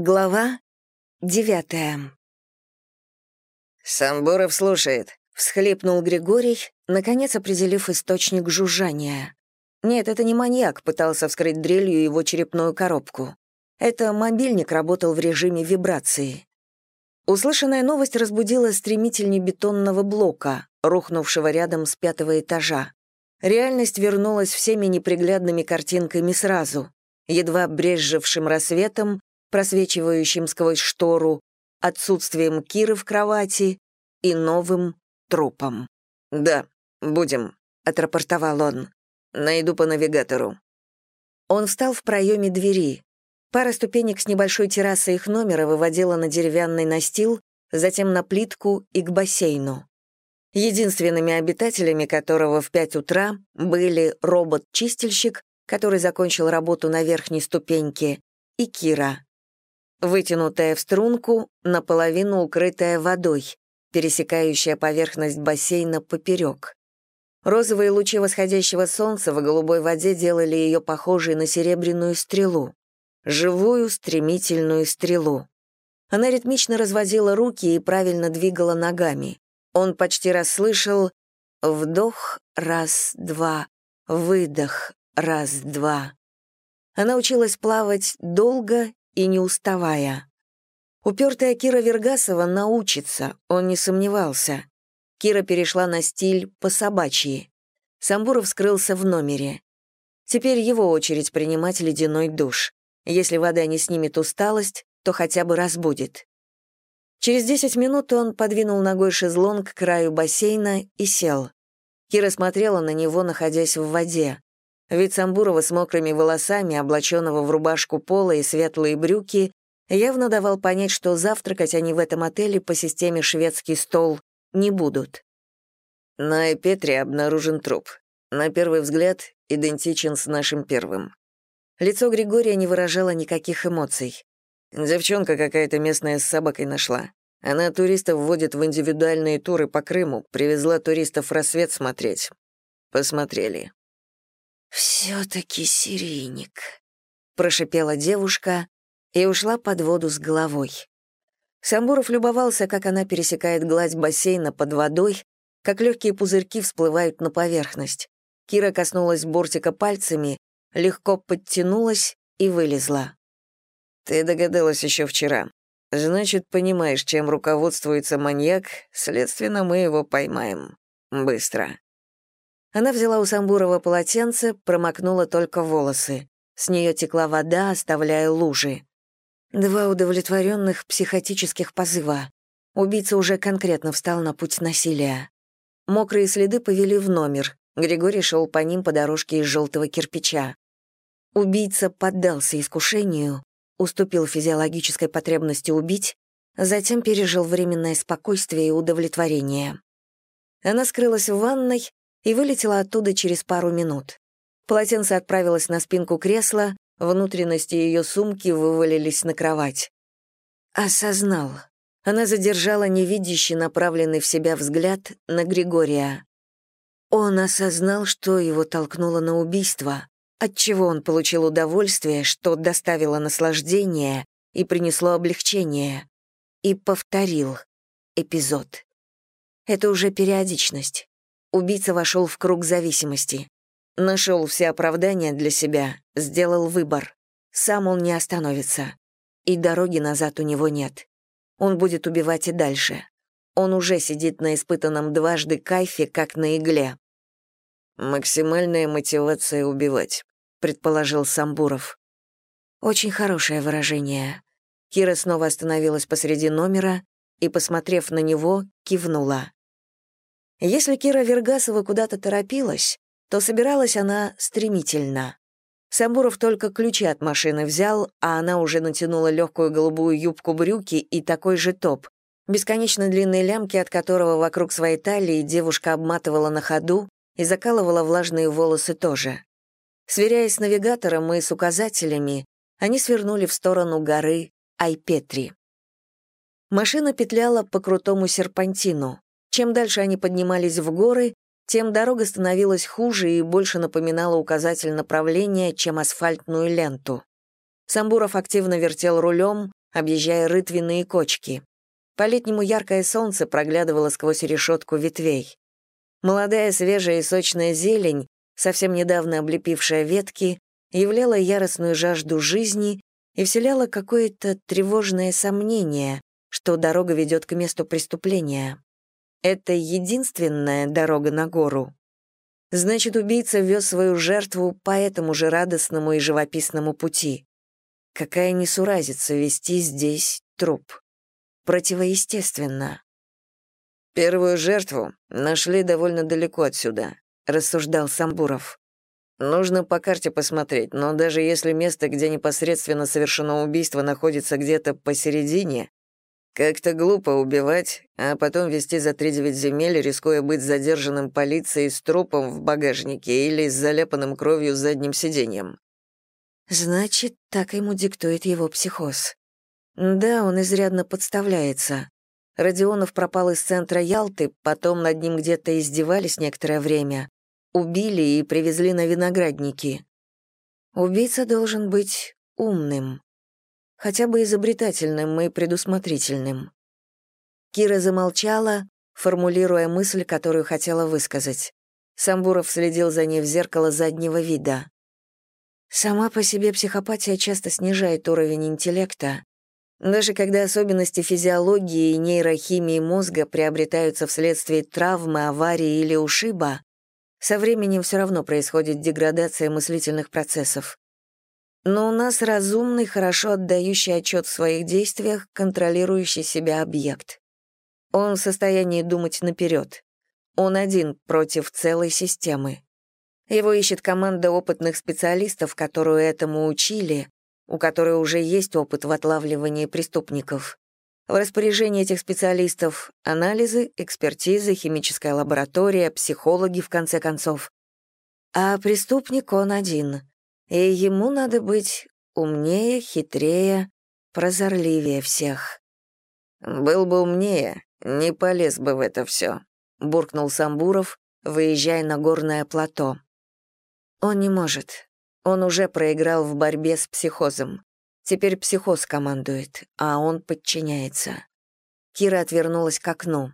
Глава девятая. «Самбуров слушает», — всхлипнул Григорий, наконец определив источник жужжания. Нет, это не маньяк пытался вскрыть дрелью его черепную коробку. Это мобильник работал в режиме вибрации. Услышанная новость разбудила стремительней бетонного блока, рухнувшего рядом с пятого этажа. Реальность вернулась всеми неприглядными картинками сразу, едва брезжившим рассветом просвечивающим сквозь штору, отсутствием Киры в кровати и новым трупом. «Да, будем», — отрапортовал он. «Найду по навигатору». Он встал в проеме двери. Пара ступенек с небольшой террасы их номера выводила на деревянный настил, затем на плитку и к бассейну. Единственными обитателями которого в пять утра были робот-чистильщик, который закончил работу на верхней ступеньке, и Кира, вытянутая в струнку, наполовину укрытая водой, пересекающая поверхность бассейна поперек. Розовые лучи восходящего солнца в голубой воде делали ее похожей на серебряную стрелу. Живую, стремительную стрелу. Она ритмично разводила руки и правильно двигала ногами. Он почти расслышал «вдох, раз, два, выдох, раз, два». Она училась плавать долго и не уставая. Упертая Кира Вергасова научится, он не сомневался. Кира перешла на стиль по-собачьи. Самбуров скрылся в номере. Теперь его очередь принимать ледяной душ. Если вода не снимет усталость, то хотя бы разбудит. Через 10 минут он подвинул ногой шезлонг к краю бассейна и сел. Кира смотрела на него, находясь в воде. Вид Самбурова с мокрыми волосами, облаченного в рубашку пола и светлые брюки, явно давал понять, что завтракать они в этом отеле по системе «шведский стол» не будут. На Петре обнаружен труп. На первый взгляд, идентичен с нашим первым. Лицо Григория не выражало никаких эмоций. Девчонка какая-то местная с собакой нашла. Она туристов вводит в индивидуальные туры по Крыму, привезла туристов рассвет смотреть. Посмотрели. «Все-таки серийник», — прошипела девушка и ушла под воду с головой. Самбуров любовался, как она пересекает гладь бассейна под водой, как легкие пузырьки всплывают на поверхность. Кира коснулась бортика пальцами, легко подтянулась и вылезла. «Ты догадалась еще вчера. Значит, понимаешь, чем руководствуется маньяк, следственно, мы его поймаем. Быстро». Она взяла у Самбурова полотенце, промокнула только волосы. С нее текла вода, оставляя лужи. Два удовлетворенных психотических позыва. Убийца уже конкретно встал на путь насилия. Мокрые следы повели в номер. Григорий шел по ним по дорожке из желтого кирпича. Убийца поддался искушению, уступил физиологической потребности убить, затем пережил временное спокойствие и удовлетворение. Она скрылась в ванной, и вылетела оттуда через пару минут. Полотенце отправилось на спинку кресла, внутренности ее сумки вывалились на кровать. Осознал. Она задержала невидящий направленный в себя взгляд на Григория. Он осознал, что его толкнуло на убийство, отчего он получил удовольствие, что доставило наслаждение и принесло облегчение, и повторил эпизод. Это уже периодичность. Убийца вошел в круг зависимости. Нашел все оправдания для себя, сделал выбор. Сам он не остановится. И дороги назад у него нет. Он будет убивать и дальше. Он уже сидит на испытанном дважды кайфе, как на игле. «Максимальная мотивация убивать», — предположил Самбуров. Очень хорошее выражение. Кира снова остановилась посреди номера и, посмотрев на него, кивнула. Если Кира Вергасова куда-то торопилась, то собиралась она стремительно. Самбуров только ключи от машины взял, а она уже натянула легкую голубую юбку-брюки и такой же топ, бесконечно длинные лямки, от которого вокруг своей талии девушка обматывала на ходу и закалывала влажные волосы тоже. Сверяясь с навигатором и с указателями, они свернули в сторону горы Айпетри. Машина петляла по крутому серпантину. Чем дальше они поднимались в горы, тем дорога становилась хуже и больше напоминала указатель направления, чем асфальтную ленту. Самбуров активно вертел рулем, объезжая рытвенные кочки. По-летнему яркое солнце проглядывало сквозь решетку ветвей. Молодая, свежая и сочная зелень, совсем недавно облепившая ветки, являла яростную жажду жизни и вселяла какое-то тревожное сомнение, что дорога ведет к месту преступления. Это единственная дорога на гору. Значит, убийца вез свою жертву по этому же радостному и живописному пути. Какая несуразица вести здесь труп. Противоестественно. «Первую жертву нашли довольно далеко отсюда», — рассуждал Самбуров. «Нужно по карте посмотреть, но даже если место, где непосредственно совершено убийство, находится где-то посередине, как-то глупо убивать, а потом вести за три-девять земель, рискуя быть задержанным полицией с трупом в багажнике или с заляпанным кровью задним сиденьем. Значит, так ему диктует его психоз. Да, он изрядно подставляется. Родионов пропал из центра Ялты, потом над ним где-то издевались некоторое время, убили и привезли на виноградники. Убийца должен быть умным хотя бы изобретательным и предусмотрительным. Кира замолчала, формулируя мысль, которую хотела высказать. Самбуров следил за ней в зеркало заднего вида. Сама по себе психопатия часто снижает уровень интеллекта, даже когда особенности физиологии и нейрохимии мозга приобретаются вследствие травмы, аварии или ушиба, со временем все равно происходит деградация мыслительных процессов. Но у нас разумный, хорошо отдающий отчет в своих действиях, контролирующий себя объект. Он в состоянии думать наперед. Он один против целой системы. Его ищет команда опытных специалистов, которую этому учили, у которой уже есть опыт в отлавливании преступников. В распоряжении этих специалистов анализы, экспертизы, химическая лаборатория, психологи, в конце концов. А преступник он один и ему надо быть умнее, хитрее, прозорливее всех. «Был бы умнее, не полез бы в это все», — буркнул Самбуров, выезжая на горное плато. «Он не может. Он уже проиграл в борьбе с психозом. Теперь психоз командует, а он подчиняется». Кира отвернулась к окну.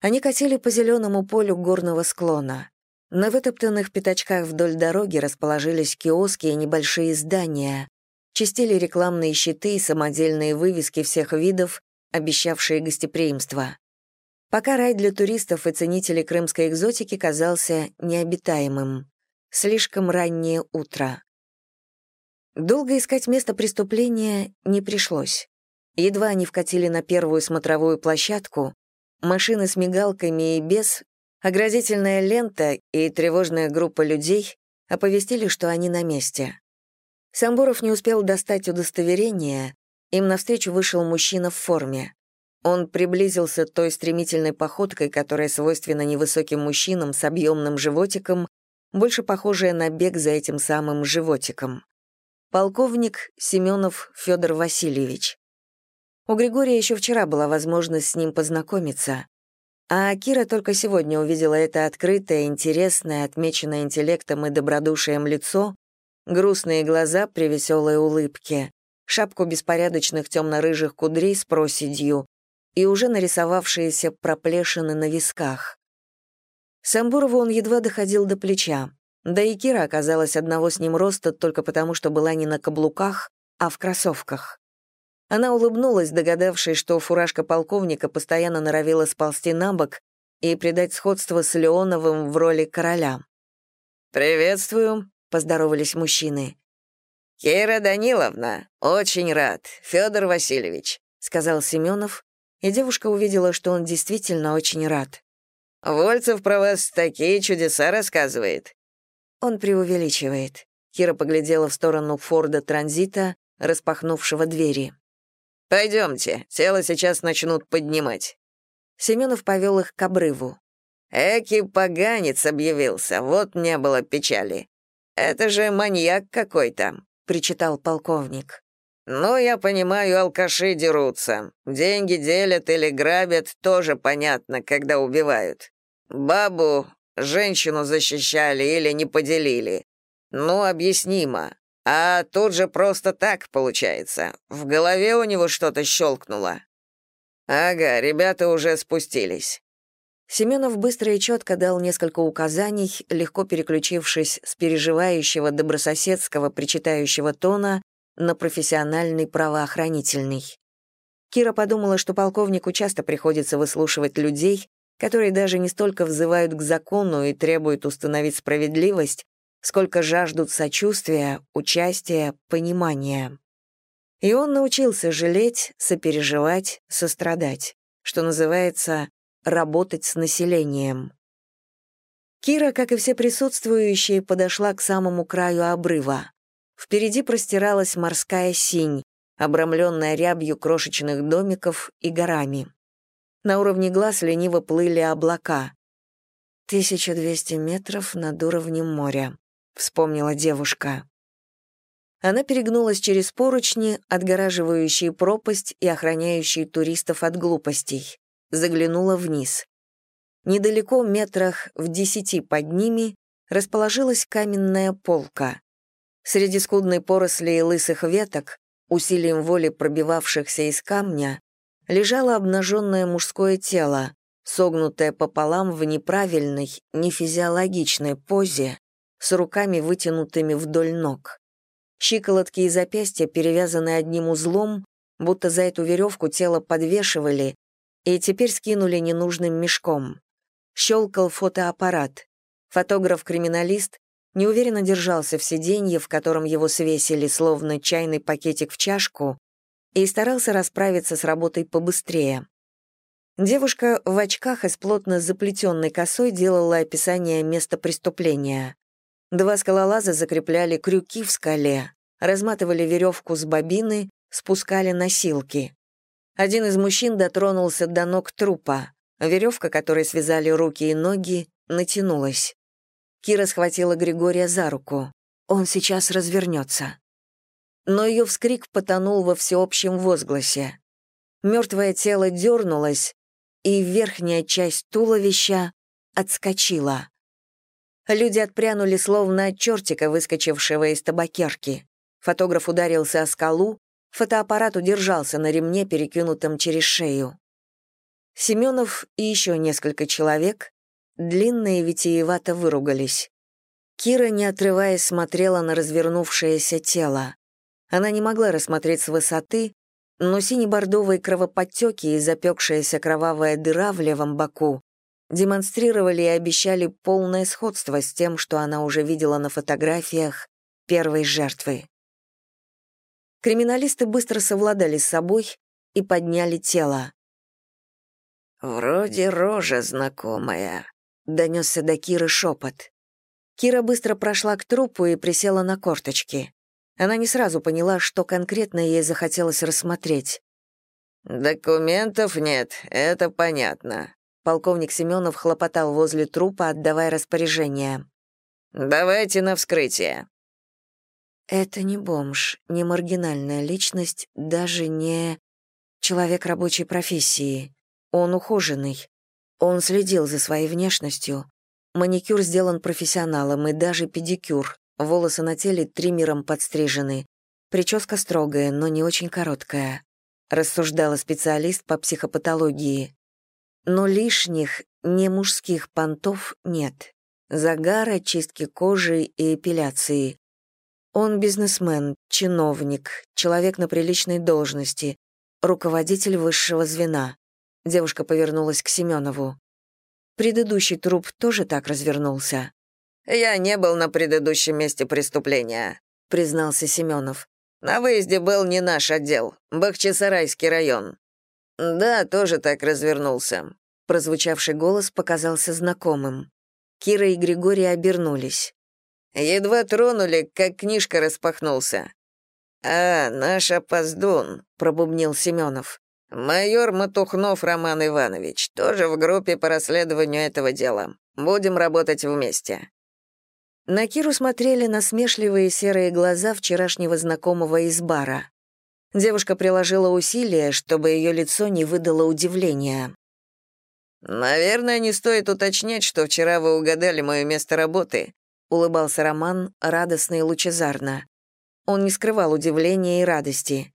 Они катили по зеленому полю горного склона. На вытоптанных пятачках вдоль дороги расположились киоски и небольшие здания, чистили рекламные щиты и самодельные вывески всех видов, обещавшие гостеприимство. Пока рай для туристов и ценителей крымской экзотики казался необитаемым. Слишком раннее утро. Долго искать место преступления не пришлось. Едва они вкатили на первую смотровую площадку, машины с мигалками и без Оградительная лента и тревожная группа людей оповестили, что они на месте. Самбуров не успел достать удостоверение, им навстречу вышел мужчина в форме. Он приблизился той стремительной походкой, которая свойственна невысоким мужчинам с объемным животиком, больше похожая на бег за этим самым животиком. Полковник Семенов Федор Васильевич. У Григория еще вчера была возможность с ним познакомиться. А Кира только сегодня увидела это открытое, интересное, отмеченное интеллектом и добродушием лицо, грустные глаза при веселой улыбке, шапку беспорядочных темно-рыжих кудрей с проседью и уже нарисовавшиеся проплешины на висках. Самбурову он едва доходил до плеча, да и Кира оказалась одного с ним роста только потому, что была не на каблуках, а в кроссовках. Она улыбнулась, догадавшись, что фуражка полковника постоянно норовила сползти на бок и придать сходство с Леоновым в роли короля. «Приветствую», — поздоровались мужчины. «Кира Даниловна, очень рад, Федор Васильевич», — сказал Семенов, и девушка увидела, что он действительно очень рад. «Вольцев про вас такие чудеса рассказывает». Он преувеличивает. Кира поглядела в сторону Форда Транзита, распахнувшего двери. Пойдемте, тело сейчас начнут поднимать». Семенов повел их к обрыву. «Эки поганец объявился, вот не было печали. Это же маньяк какой-то», — причитал полковник. «Ну, я понимаю, алкаши дерутся. Деньги делят или грабят, тоже понятно, когда убивают. Бабу, женщину защищали или не поделили. Ну, объяснимо. А тут же просто так получается. В голове у него что-то щелкнуло. Ага, ребята уже спустились. Семенов быстро и четко дал несколько указаний, легко переключившись с переживающего добрососедского причитающего тона на профессиональный правоохранительный. Кира подумала, что полковнику часто приходится выслушивать людей, которые даже не столько взывают к закону и требуют установить справедливость, сколько жаждут сочувствия, участия, понимания. И он научился жалеть, сопереживать, сострадать, что называется «работать с населением». Кира, как и все присутствующие, подошла к самому краю обрыва. Впереди простиралась морская синь, обрамленная рябью крошечных домиков и горами. На уровне глаз лениво плыли облака. 1200 метров над уровнем моря. — вспомнила девушка. Она перегнулась через поручни, отгораживающие пропасть и охраняющие туристов от глупостей. Заглянула вниз. Недалеко, метрах в десяти под ними, расположилась каменная полка. Среди скудной поросли и лысых веток, усилием воли пробивавшихся из камня, лежало обнаженное мужское тело, согнутое пополам в неправильной, нефизиологичной позе, с руками вытянутыми вдоль ног. Щиколотки и запястья перевязаны одним узлом, будто за эту веревку тело подвешивали и теперь скинули ненужным мешком. Щелкал фотоаппарат. Фотограф-криминалист неуверенно держался в сиденье, в котором его свесили, словно чайный пакетик в чашку, и старался расправиться с работой побыстрее. Девушка в очках и с плотно заплетенной косой делала описание места преступления. Два скалолаза закрепляли крюки в скале, разматывали веревку с бобины, спускали носилки. Один из мужчин дотронулся до ног трупа. Веревка, которой связали руки и ноги, натянулась. Кира схватила Григория за руку. Он сейчас развернется. Но ее вскрик потонул во всеобщем возгласе. Мертвое тело дернулось, и верхняя часть туловища отскочила. Люди отпрянули словно от чертика, выскочившего из табакерки. Фотограф ударился о скалу, фотоаппарат удержался на ремне, перекинутом через шею. Семенов и еще несколько человек длинно и витиевато выругались. Кира, не отрываясь, смотрела на развернувшееся тело. Она не могла рассмотреть с высоты, но сине-бордовые кровоподтеки и запекшаяся кровавая дыра в левом боку демонстрировали и обещали полное сходство с тем, что она уже видела на фотографиях первой жертвы. Криминалисты быстро совладали с собой и подняли тело. «Вроде рожа знакомая», — донесся до Киры шепот. Кира быстро прошла к трупу и присела на корточки. Она не сразу поняла, что конкретно ей захотелось рассмотреть. «Документов нет, это понятно. Полковник Семенов хлопотал возле трупа, отдавая распоряжение. «Давайте на вскрытие». Это не бомж, не маргинальная личность, даже не человек рабочей профессии. Он ухоженный. Он следил за своей внешностью. Маникюр сделан профессионалом и даже педикюр. Волосы на теле триммером подстрижены. Прическа строгая, но не очень короткая. Рассуждала специалист по психопатологии. Но лишних, не мужских понтов нет. Загара, чистки кожи и эпиляции. Он бизнесмен, чиновник, человек на приличной должности, руководитель высшего звена. Девушка повернулась к Семенову. Предыдущий труп тоже так развернулся. «Я не был на предыдущем месте преступления», — признался Семенов. «На выезде был не наш отдел, Бахчисарайский район. «Да, тоже так развернулся». Прозвучавший голос показался знакомым. Кира и Григорий обернулись. «Едва тронули, как книжка распахнулся». «А, наш опоздун», — пробубнил Семенов. «Майор Матухнов Роман Иванович, тоже в группе по расследованию этого дела. Будем работать вместе». На Киру смотрели насмешливые серые глаза вчерашнего знакомого из бара. Девушка приложила усилия, чтобы ее лицо не выдало удивления. «Наверное, не стоит уточнять, что вчера вы угадали мое место работы», улыбался Роман радостно и лучезарно. Он не скрывал удивления и радости.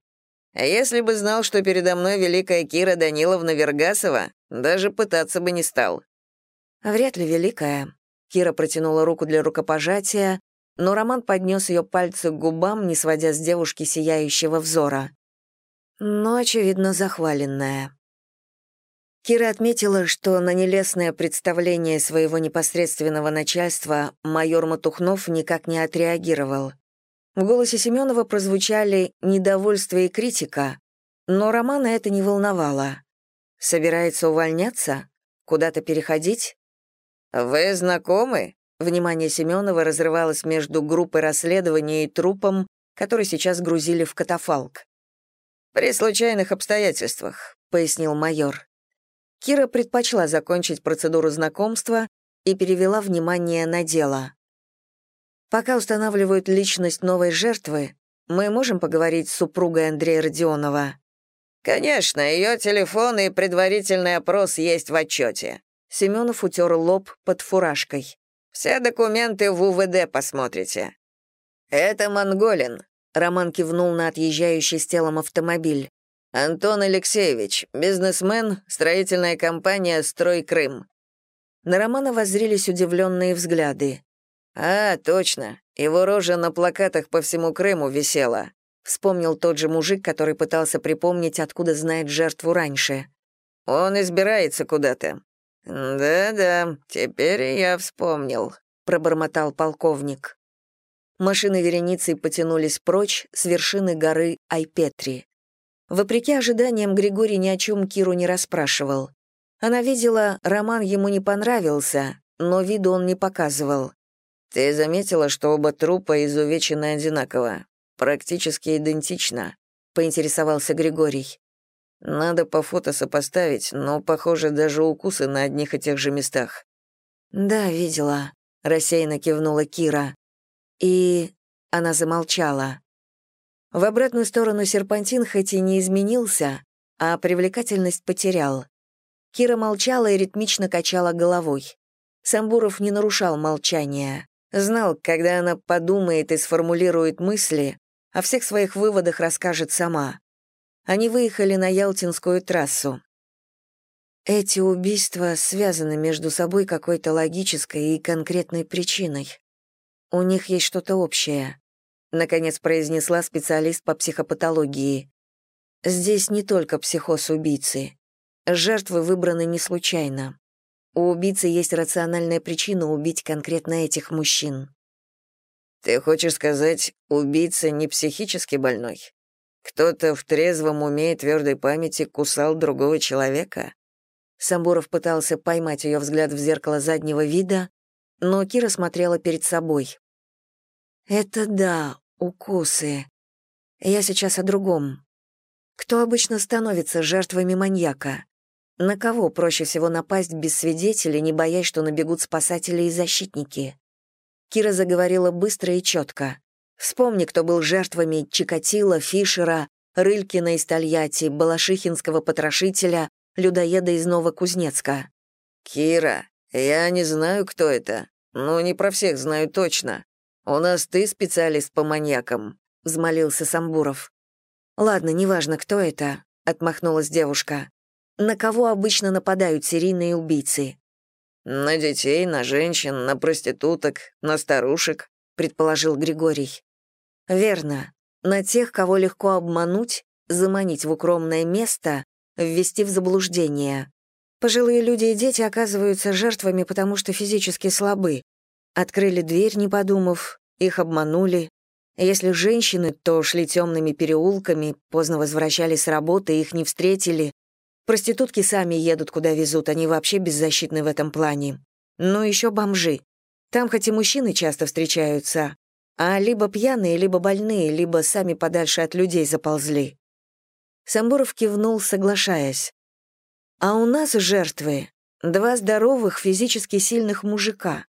«А если бы знал, что передо мной великая Кира Даниловна Вергасова, даже пытаться бы не стал». «Вряд ли великая». Кира протянула руку для рукопожатия, но Роман поднес ее пальцы к губам, не сводя с девушки сияющего взора. Но, очевидно, захваленная. Кира отметила, что на нелестное представление своего непосредственного начальства майор Матухнов никак не отреагировал. В голосе Семенова прозвучали недовольство и критика, но Романа это не волновало. Собирается увольняться? Куда-то переходить? «Вы знакомы?» Внимание Семенова разрывалось между группой расследования и трупом, который сейчас грузили в катафалк. «При случайных обстоятельствах», — пояснил майор. Кира предпочла закончить процедуру знакомства и перевела внимание на дело. Пока устанавливают личность новой жертвы, мы можем поговорить с супругой Андрея Родионова? Конечно, ее телефон и предварительный опрос есть в отчете. Семенов утер лоб под фуражкой. Все документы в УВД посмотрите. Это Монголин. Роман кивнул на отъезжающий с телом автомобиль. Антон Алексеевич, бизнесмен, строительная компания «Строй Крым». На Романа воззрелись удивленные взгляды. «А, точно. Его рожа на плакатах по всему Крыму висела», вспомнил тот же мужик, который пытался припомнить, откуда знает жертву раньше. «Он избирается куда-то». «Да-да, теперь я вспомнил», — пробормотал полковник. Машины вереницей потянулись прочь с вершины горы Айпетри. Вопреки ожиданиям, Григорий ни о чем Киру не расспрашивал. Она видела, роман ему не понравился, но виду он не показывал. «Ты заметила, что оба трупа изувечены одинаково? Практически идентично?» — поинтересовался Григорий. «Надо по фото сопоставить, но, похоже, даже укусы на одних и тех же местах». «Да, видела», — рассеянно кивнула Кира. И она замолчала. В обратную сторону серпантин хоть и не изменился, а привлекательность потерял. Кира молчала и ритмично качала головой. Самбуров не нарушал молчания. Знал, когда она подумает и сформулирует мысли, о всех своих выводах расскажет сама. Они выехали на Ялтинскую трассу. Эти убийства связаны между собой какой-то логической и конкретной причиной. У них есть что-то общее. — наконец произнесла специалист по психопатологии. «Здесь не только психоз убийцы. Жертвы выбраны не случайно. У убийцы есть рациональная причина убить конкретно этих мужчин». «Ты хочешь сказать, убийца не психически больной? Кто-то в трезвом уме и твердой памяти кусал другого человека?» Самбуров пытался поймать ее взгляд в зеркало заднего вида, но Кира смотрела перед собой. Это да, укусы. Я сейчас о другом. Кто обычно становится жертвами маньяка? На кого проще всего напасть без свидетелей, не боясь, что набегут спасатели и защитники? Кира заговорила быстро и четко. Вспомни, кто был жертвами Чикатила, Фишера, Рылькина из Тольятти, Балашихинского потрошителя, людоеда из Новокузнецка. «Кира, я не знаю, кто это. Ну, не про всех знаю точно. «У нас ты специалист по маньякам», — взмолился Самбуров. «Ладно, неважно, кто это», — отмахнулась девушка. «На кого обычно нападают серийные убийцы?» «На детей, на женщин, на проституток, на старушек», — предположил Григорий. «Верно. На тех, кого легко обмануть, заманить в укромное место, ввести в заблуждение. Пожилые люди и дети оказываются жертвами, потому что физически слабы, Открыли дверь, не подумав, их обманули. Если женщины, то шли темными переулками, поздно возвращались с работы, их не встретили. Проститутки сами едут, куда везут, они вообще беззащитны в этом плане. Ну, еще бомжи. Там хоть и мужчины часто встречаются, а либо пьяные, либо больные, либо сами подальше от людей заползли. Самбуров кивнул, соглашаясь. А у нас жертвы — два здоровых, физически сильных мужика.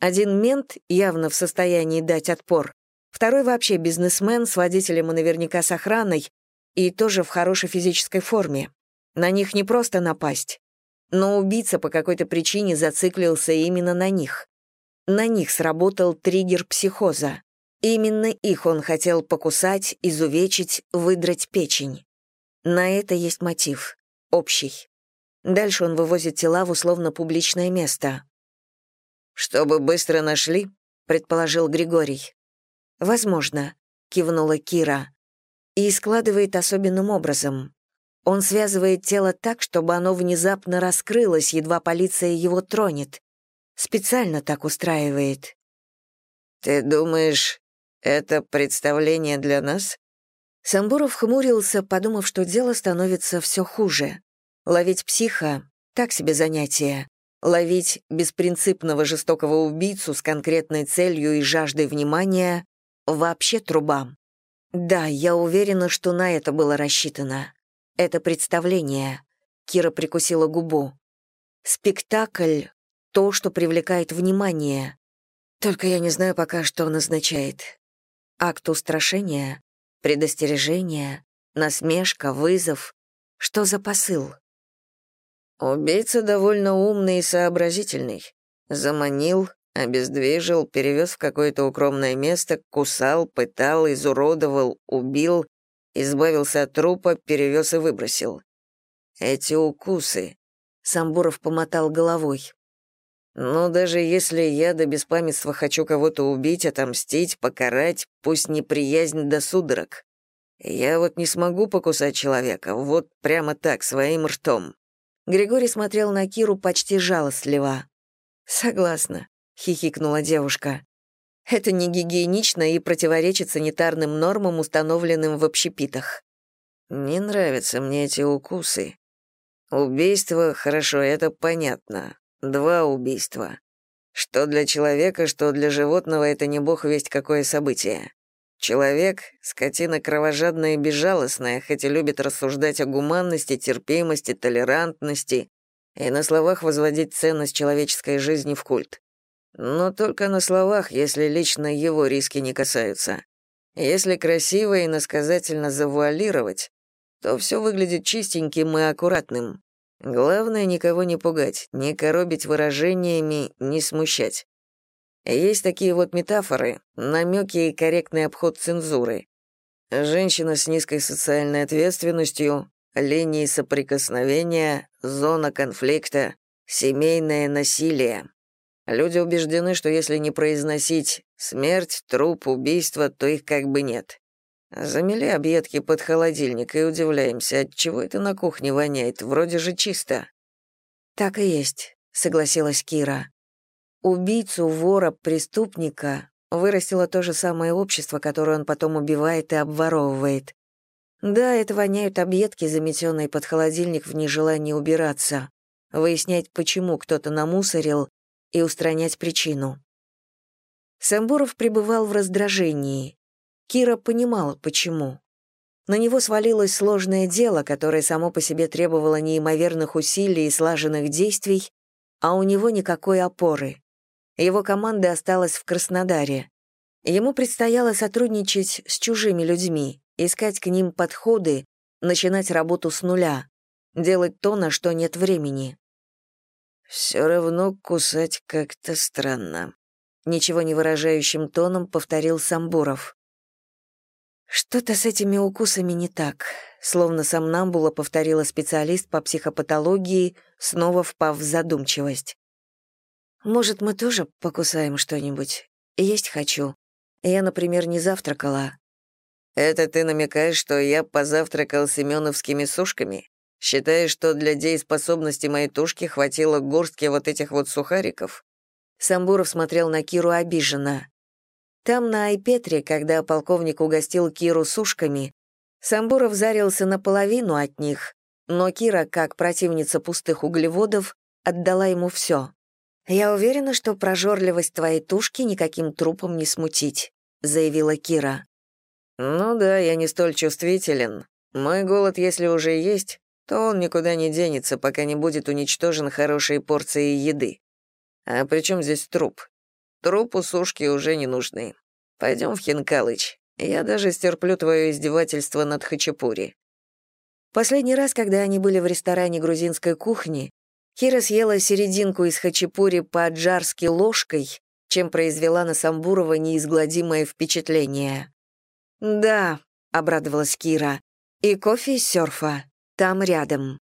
Один мент явно в состоянии дать отпор, второй вообще бизнесмен с водителем и наверняка с охраной, и тоже в хорошей физической форме. На них не просто напасть. Но убийца по какой-то причине зациклился именно на них. На них сработал триггер психоза. Именно их он хотел покусать, изувечить, выдрать печень. На это есть мотив. Общий. Дальше он вывозит тела в условно-публичное место. «Чтобы быстро нашли?» — предположил Григорий. «Возможно», — кивнула Кира. «И складывает особенным образом. Он связывает тело так, чтобы оно внезапно раскрылось, едва полиция его тронет. Специально так устраивает». «Ты думаешь, это представление для нас?» Самбуров хмурился, подумав, что дело становится все хуже. Ловить психа — так себе занятие. Ловить беспринципного жестокого убийцу с конкретной целью и жаждой внимания — вообще труба. Да, я уверена, что на это было рассчитано. Это представление. Кира прикусила губу. Спектакль — то, что привлекает внимание. Только я не знаю пока, что он означает. Акт устрашения, предостережение, насмешка, вызов. Что за посыл? Убийца довольно умный и сообразительный. Заманил, обездвижил, перевез в какое-то укромное место, кусал, пытал, изуродовал, убил, избавился от трупа, перевез и выбросил. Эти укусы. Самбуров помотал головой. Но даже если я до беспамятства хочу кого-то убить, отомстить, покарать, пусть неприязнь до судорог. Я вот не смогу покусать человека, вот прямо так, своим ртом. Григорий смотрел на Киру почти жалостливо. «Согласна», — хихикнула девушка. «Это не гигиенично и противоречит санитарным нормам, установленным в общепитах». «Не нравятся мне эти укусы. Убийство, хорошо, это понятно. Два убийства. Что для человека, что для животного это не бог весть какое событие. Человек — скотина кровожадная и безжалостная, хоть и любит рассуждать о гуманности, терпимости, толерантности и на словах возводить ценность человеческой жизни в культ. Но только на словах, если лично его риски не касаются. Если красиво и насказательно завуалировать, то все выглядит чистеньким и аккуратным. Главное, никого не пугать, не коробить выражениями, не смущать. Есть такие вот метафоры, намеки и корректный обход цензуры. Женщина с низкой социальной ответственностью, линии соприкосновения, зона конфликта, семейное насилие. Люди убеждены, что если не произносить смерть, труп, убийство, то их как бы нет. Замели объедки под холодильник и удивляемся, от чего это на кухне воняет, вроде же чисто. Так и есть, согласилась Кира. Убийцу, вора, преступника вырастило то же самое общество, которое он потом убивает и обворовывает. Да, это воняют объедки, заметенные под холодильник в нежелании убираться, выяснять, почему кто-то намусорил, и устранять причину. Самбуров пребывал в раздражении. Кира понимала, почему. На него свалилось сложное дело, которое само по себе требовало неимоверных усилий и слаженных действий, а у него никакой опоры. Его команда осталась в Краснодаре. Ему предстояло сотрудничать с чужими людьми, искать к ним подходы, начинать работу с нуля, делать то, на что нет времени. «Все равно кусать как-то странно», — ничего не выражающим тоном повторил Самбуров. «Что-то с этими укусами не так», словно сам Намбула повторила специалист по психопатологии, снова впав в задумчивость. «Может, мы тоже покусаем что-нибудь? Есть хочу. Я, например, не завтракала». «Это ты намекаешь, что я позавтракал семеновскими сушками? Считаешь, что для дееспособности моей тушки хватило горстки вот этих вот сухариков?» Самбуров смотрел на Киру обиженно. Там, на Айпетре, когда полковник угостил Киру сушками, Самбуров зарился наполовину от них, но Кира, как противница пустых углеводов, отдала ему все. «Я уверена, что прожорливость твоей тушки никаким трупом не смутить», — заявила Кира. «Ну да, я не столь чувствителен. Мой голод, если уже есть, то он никуда не денется, пока не будет уничтожен хорошей порцией еды. А при чем здесь труп? Трупу сушки уже не нужны. Пойдем в Хинкалыч. Я даже стерплю твое издевательство над хачапури». Последний раз, когда они были в ресторане грузинской кухни, Кира съела серединку из хачапури по-аджарски ложкой, чем произвела на Самбурова неизгладимое впечатление. «Да», — обрадовалась Кира, — «и кофе из серфа. Там рядом».